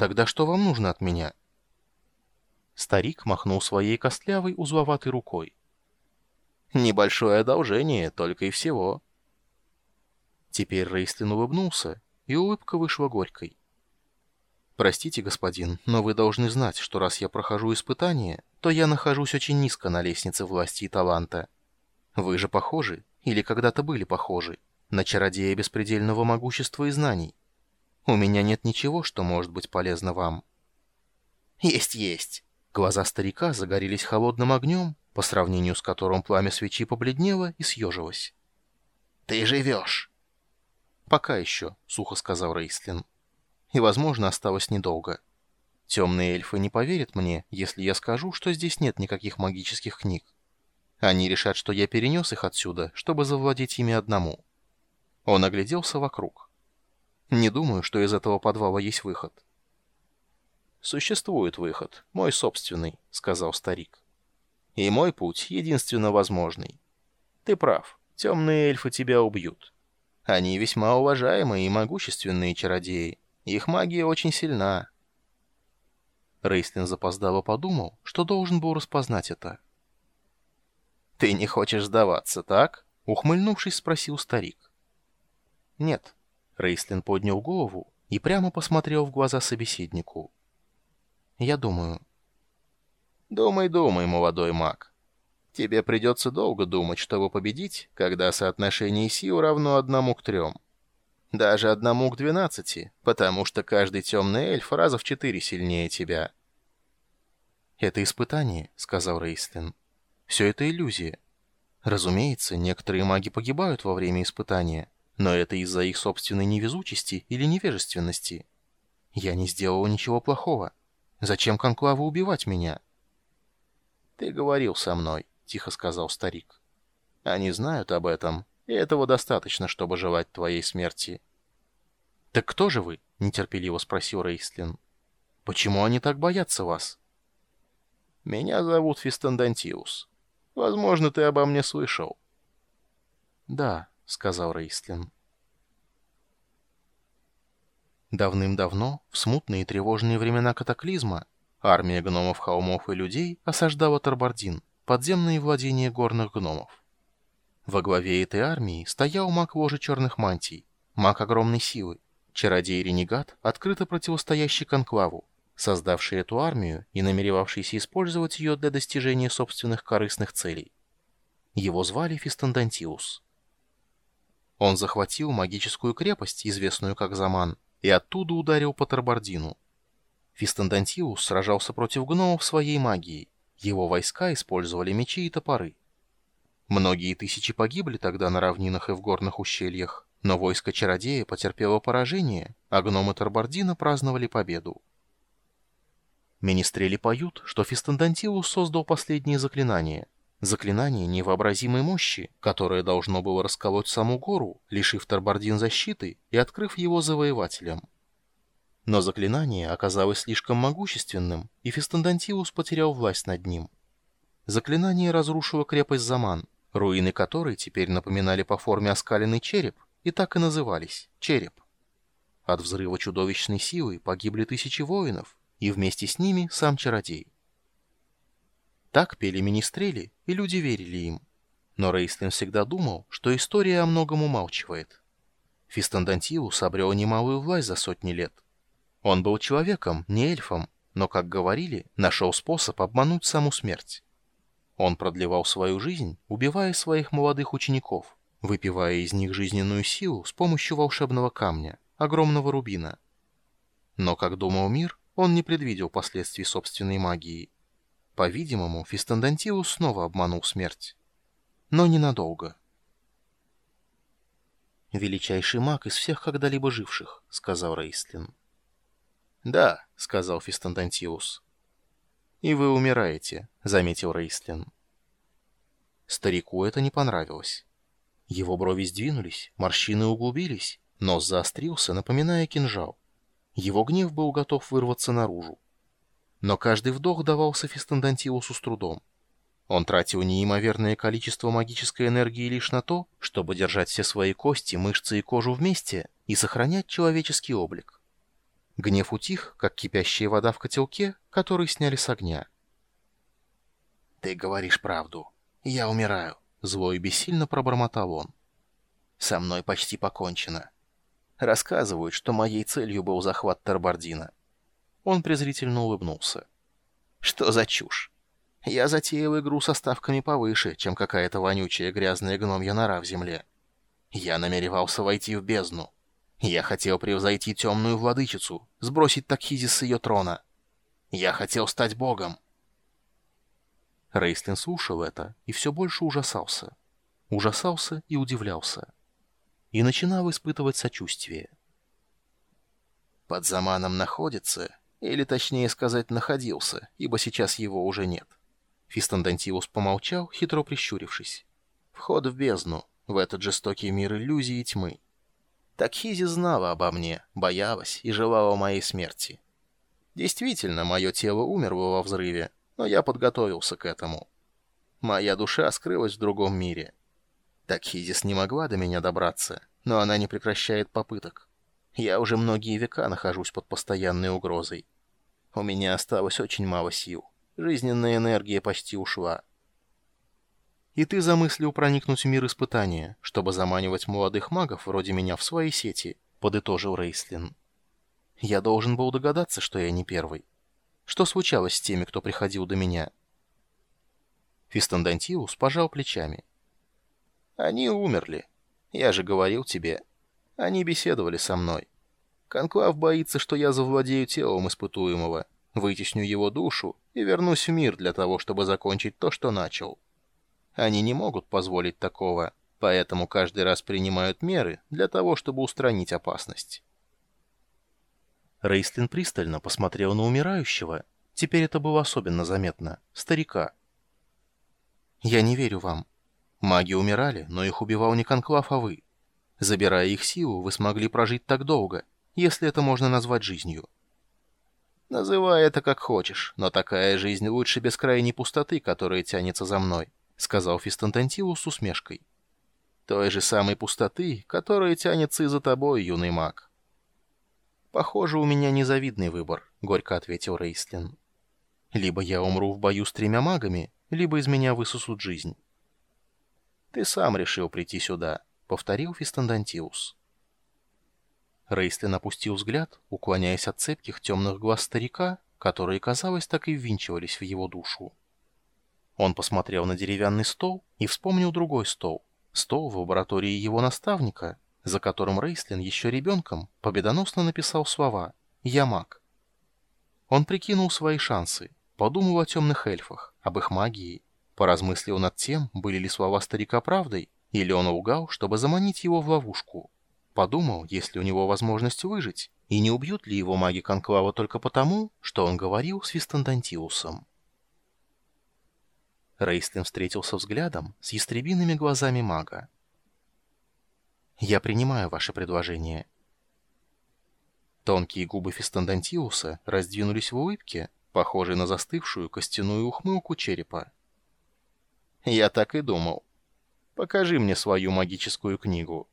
Тогда что вам нужно от меня?» Старик махнул своей костлявой узловатой рукой. «Небольшое одолжение, только и всего». Теперь Рейстлин улыбнулся, и улыбка вышла горькой. «Простите, господин, но вы должны знать, что раз я прохожу испытание, то я нахожусь очень низко на лестнице власти и таланта. Вы же похожи, или когда-то были похожи, на чародея беспредельного могущества и знаний. У меня нет ничего, что может быть полезно вам». «Есть, есть!» Глаза старика загорелись холодным огнем, по сравнению с которым пламя свечи побледнело и съежилось. «Ты живешь!» «Пока еще», — сухо сказал Рейслин и, возможно, осталось недолго. Темные эльфы не поверят мне, если я скажу, что здесь нет никаких магических книг. Они решат, что я перенес их отсюда, чтобы завладеть ими одному. Он огляделся вокруг. Не думаю, что из этого подвала есть выход. «Существует выход, мой собственный», — сказал старик. «И мой путь единственно возможный. Ты прав, темные эльфы тебя убьют. Они весьма уважаемые и могущественные чародеи, их магия очень сильна. Рейстлин запоздало подумал, что должен был распознать это. «Ты не хочешь сдаваться, так?» — ухмыльнувшись, спросил старик. «Нет». Рейстлин поднял голову и прямо посмотрел в глаза собеседнику. «Я думаю». «Думай, думай, молодой маг. Тебе придется долго думать, чтобы победить, когда соотношение сил равно одному к трем. Даже одному к двенадцати, потому что каждый темный эльф раза в четыре сильнее тебя. «Это испытание», — сказал Рейстлин. «Все это иллюзия. Разумеется, некоторые маги погибают во время испытания, но это из-за их собственной невезучести или невежественности. Я не сделал ничего плохого. Зачем Конклаву убивать меня?» «Ты говорил со мной», — тихо сказал старик. «Они знают об этом, и этого достаточно, чтобы желать твоей смерти». «Так кто же вы?» — нетерпеливо спросил Рейслин. «Почему они так боятся вас?» «Меня зовут Фистандантиус. Возможно, ты обо мне слышал». «Да», — сказал Рейслин. Давным-давно, в смутные и тревожные времена катаклизма, армия гномов, холмов и людей осаждала Тарбардин, подземные владения горных гномов. Во главе этой армии стоял маг ложи черных мантий, маг огромной силы, чародей-ренегат, открыто противостоящий конклаву, создавший эту армию и намеревавшийся использовать ее для достижения собственных корыстных целей. Его звали Фистандантиус. Он захватил магическую крепость, известную как Заман, и оттуда ударил по Тарбардину. Фистандантиус сражался против гномов своей магией. Его войска использовали мечи и топоры. Многие тысячи погибли тогда на равнинах и в горных ущельях, но войско чародея потерпело поражение, а гномы Тарбардина праздновали победу. Министрели поют, что Фистандантилус создал последнее заклинание. Заклинание невообразимой мощи, которое должно было расколоть саму гору, лишив Тарбардин защиты и открыв его завоевателям. Но заклинание оказалось слишком могущественным, и Фистандантилус потерял власть над ним. Заклинание разрушило крепость Заман, руины которой теперь напоминали по форме оскаленный череп и так и назывались — череп. От взрыва чудовищной силы погибли тысячи воинов, и вместе с ними сам чародей. Так пели министрели, и люди верили им. Но Рейслин всегда думал, что история о многом умалчивает. Фистандантиус обрел немалую власть за сотни лет. Он был человеком, не эльфом, но, как говорили, нашел способ обмануть саму смерть. Он продлевал свою жизнь, убивая своих молодых учеников, выпивая из них жизненную силу с помощью волшебного камня, огромного рубина. Но, как думал мир, он не предвидел последствий собственной магии. По-видимому, Фистандантиус снова обманул смерть. Но ненадолго. «Величайший маг из всех когда-либо живших», — сказал Рейстлин. «Да», — сказал Фистандантиус. «И вы умираете», — заметил Рейслин. Старику это не понравилось. Его брови сдвинулись, морщины углубились, нос заострился, напоминая кинжал. Его гнев был готов вырваться наружу. Но каждый вдох давался Фистандантиусу с трудом. Он тратил неимоверное количество магической энергии лишь на то, чтобы держать все свои кости, мышцы и кожу вместе и сохранять человеческий облик. Гнев утих, как кипящая вода в котелке, который сняли с огня. «Ты говоришь правду. Я умираю», — зло и бессильно пробормотал он. «Со мной почти покончено. Рассказывают, что моей целью был захват Тарбардина». Он презрительно улыбнулся. «Что за чушь? Я затеял игру со ставками повыше, чем какая-то вонючая грязная гномья нора в земле. Я намеревался войти в бездну. Я хотел превзойти темную владычицу, сбросить Такхизис с ее трона. Я хотел стать богом. Рейстлин слушал это и все больше ужасался. Ужасался и удивлялся. И начинал испытывать сочувствие. Под заманом находится, или точнее сказать находился, ибо сейчас его уже нет. Фистандантиус помолчал, хитро прищурившись. Вход в бездну, в этот жестокий мир иллюзий и тьмы. Такхизи знала обо мне, боялась и желала моей смерти. Действительно, мое тело умерло во взрыве, но я подготовился к этому. Моя душа скрылась в другом мире. Такхизис не могла до меня добраться, но она не прекращает попыток. Я уже многие века нахожусь под постоянной угрозой. У меня осталось очень мало сил. Жизненная энергия почти ушла. И ты замыслил проникнуть в мир испытания, чтобы заманивать молодых магов вроде меня в свои сети, подытожил Рейслин. Я должен был догадаться, что я не первый. Что случалось с теми, кто приходил до меня? Фистандантиус пожал плечами. Они умерли. Я же говорил тебе. Они беседовали со мной. Конклав боится, что я завладею телом испытуемого, вытесню его душу и вернусь в мир для того, чтобы закончить то, что начал. Они не могут позволить такого, поэтому каждый раз принимают меры для того, чтобы устранить опасность. Рейстлин пристально посмотрел на умирающего. Теперь это было особенно заметно. Старика. «Я не верю вам. Маги умирали, но их убивал не Конклав, а вы. Забирая их силу, вы смогли прожить так долго, если это можно назвать жизнью». «Называй это как хочешь, но такая жизнь лучше бескрайней пустоты, которая тянется за мной», — сказал Фистантантилу с усмешкой. «Той же самой пустоты, которая тянется и за тобой, юный маг». «Похоже, у меня незавидный выбор», — горько ответил Рейслин. «Либо я умру в бою с тремя магами, либо из меня высосут жизнь». «Ты сам решил прийти сюда», — повторил Фистандантиус. Рейслин опустил взгляд, уклоняясь от цепких темных глаз старика, которые, казалось, так и ввинчивались в его душу. Он посмотрел на деревянный стол и вспомнил другой стол, стол в лаборатории его наставника, за которым Рейслин еще ребенком победоносно написал слова «Я маг». Он прикинул свои шансы, подумал о темных эльфах, об их магии, поразмыслил над тем, были ли слова старика правдой, или он лгал, чтобы заманить его в ловушку. Подумал, есть ли у него возможность выжить, и не убьют ли его маги Конклава только потому, что он говорил с Вистандантиусом. Рейстлин встретился взглядом с ястребиными глазами мага. Я принимаю ваше предложение. Тонкие губы Фистандантиуса раздвинулись в улыбке, похожей на застывшую костяную ухмылку черепа. Я так и думал. Покажи мне свою магическую книгу.